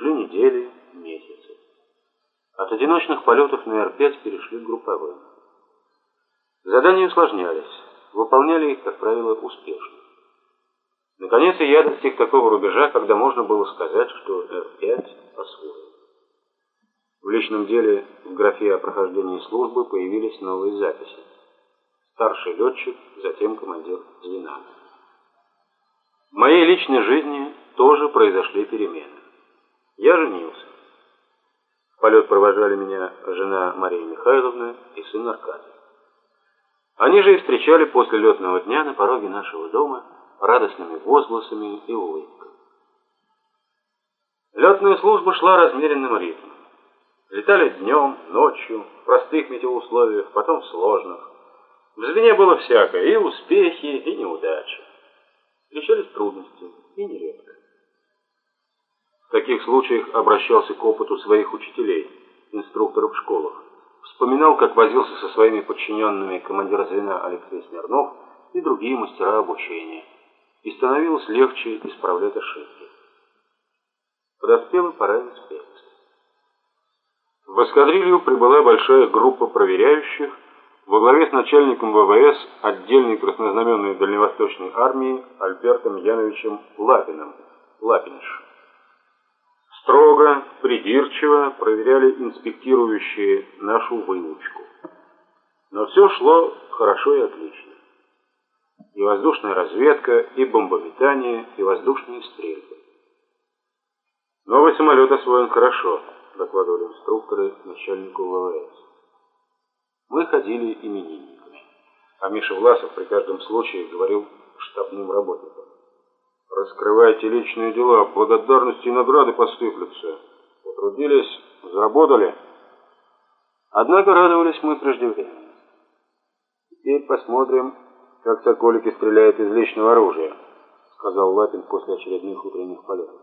Шли недели, месяцы. От одиночных полетов на Р-5 перешли к групповым. Задания усложнялись, выполняли их, как правило, успешно. Наконец я достиг такого рубежа, когда можно было сказать, что Р-5 освоен. В личном деле в графе о прохождении службы появились новые записи. Старший летчик, затем командир звена. В моей личной жизни тоже произошли перемены. Я женился. В полет провожали меня жена Мария Михайловна и сын Аркадий. Они же и встречали после летного дня на пороге нашего дома радостными возгласами и улыбками. Летная служба шла размеренным ритмом. Летали днем, ночью, в простых метеоусловиях, потом в сложных. В звене было всякое, и успехи, и неудачи. Встречались трудности, и нередко. В таких случаях обращался к опыту своих учителей, инструкторов в школах. Вспоминал, как возился со своими подчиненными командир звена Алексей Смирнов и другие мастера обучения. И становилось легче исправлять ошибки. Подоспела пора инспекции. В эскадрилью прибыла большая группа проверяющих во главе с начальником ВВС отдельной краснознаменной Дальневосточной армии Альбертом Яновичем Лапиным, Лапиниш. Строго, придирчиво проверяли инспектирующие нашу выучку. Но все шло хорошо и отлично. И воздушная разведка, и бомбометание, и воздушные стрельбы. Новый самолет освоен хорошо, докладывали инструкторы начальнику ВВС. Мы ходили именинниками. А Миша Власов при каждом случае говорил штабным работникам. Раскрывайте личные дела, благодарности и награды посыплются. Потрудились, заработали. Однако радовались мы преждевременно. Теперь посмотрим, как соколики стреляют из личного оружия, сказал Лапин после очередных утренних полетов.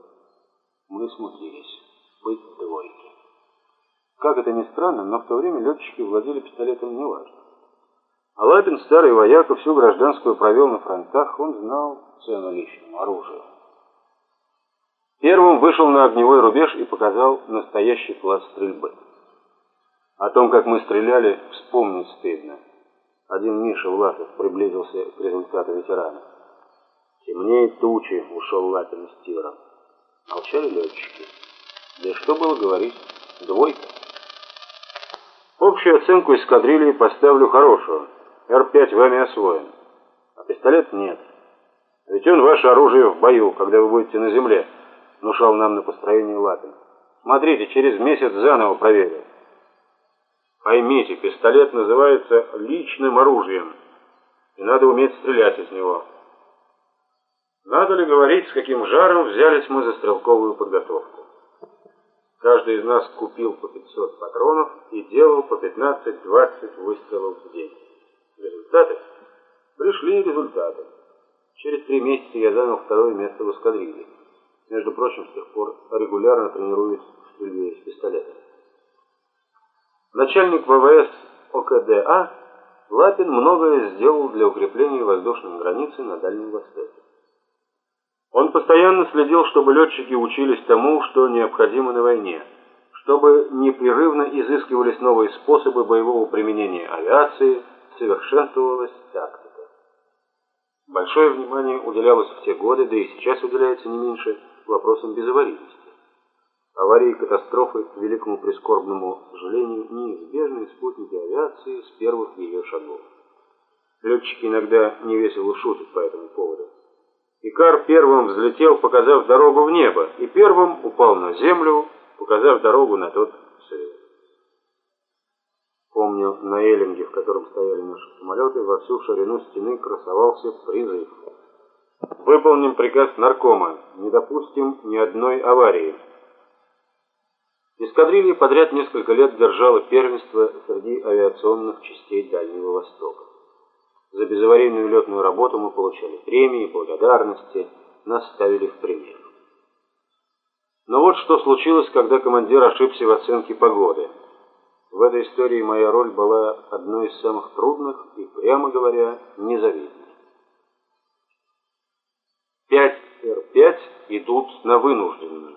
Мы смутились. Быть двойки. Как это ни странно, но в то время летчики владели пистолетом неважно. А Лапин, старый вояка, всю гражданскую провел на фронтах, он знал цену личному оружию. Первым вышел на огневой рубеж и показал настоящий класс стрельбы. О том, как мы стреляли, вспомнить стыдно. Один Миша Власов приблизился к результату ветерана. Темнеет тучи, ушел Лапин из тира. Молчали летчики. Да что было говорить? Двойка. Общую оценку эскадрильи поставлю хорошую. Р-5 вами освоен. А пистолет нет. Ведь он ваше оружие в бою, когда вы будете на земле, внушал нам на построение Лапин. Смотрите, через месяц заново проверю. Поймите, пистолет называется личным оружием, и надо уметь стрелять из него. Надо ли говорить, с каким жаром взялись мы за стрелковую подготовку? Каждый из нас купил по 500 патронов и делал по 15-20 выстрелов в день. Результаты? Пришли результаты. Через три месяца я занял второе место в эскадрилье. Между прочим, с тех пор регулярно тренируюсь в стрельбе из пистолета. Начальник ВВС ОКДА Лапин многое сделал для укрепления воздушной границы на Дальнем Востоке. Он постоянно следил, чтобы летчики учились тому, что необходимо на войне, чтобы непрерывно изыскивались новые способы боевого применения авиации, совершенствовалась тактика. Большое внимание уделялось в те годы, да и сейчас уделяется не меньше, вопросам безаварийности. Аварии и катастрофы, к великому прискорбному сожалению, неизбежные спутники авиации с первых ее шагов. Летчики иногда невесело шутят по этому поводу. Икар первым взлетел, показав дорогу в небо, и первым упал на землю, показав дорогу на тот. Помню, на эллинге, в котором стояли наши самолеты, во всю ширину стены красовался призыв. Выполним приказ наркома, не допустим ни одной аварии. Эскадрилья подряд несколько лет держала первенство среди авиационных частей Дальнего Востока. За безаварийную летную работу мы получали премии, благодарности, нас ставили в пример. Но вот что случилось, когда командир ошибся в оценке погоды. В этой истории моя роль была одной из самых трудных и, прямо говоря, незавидной. 5 Р5 идут на вынужденную.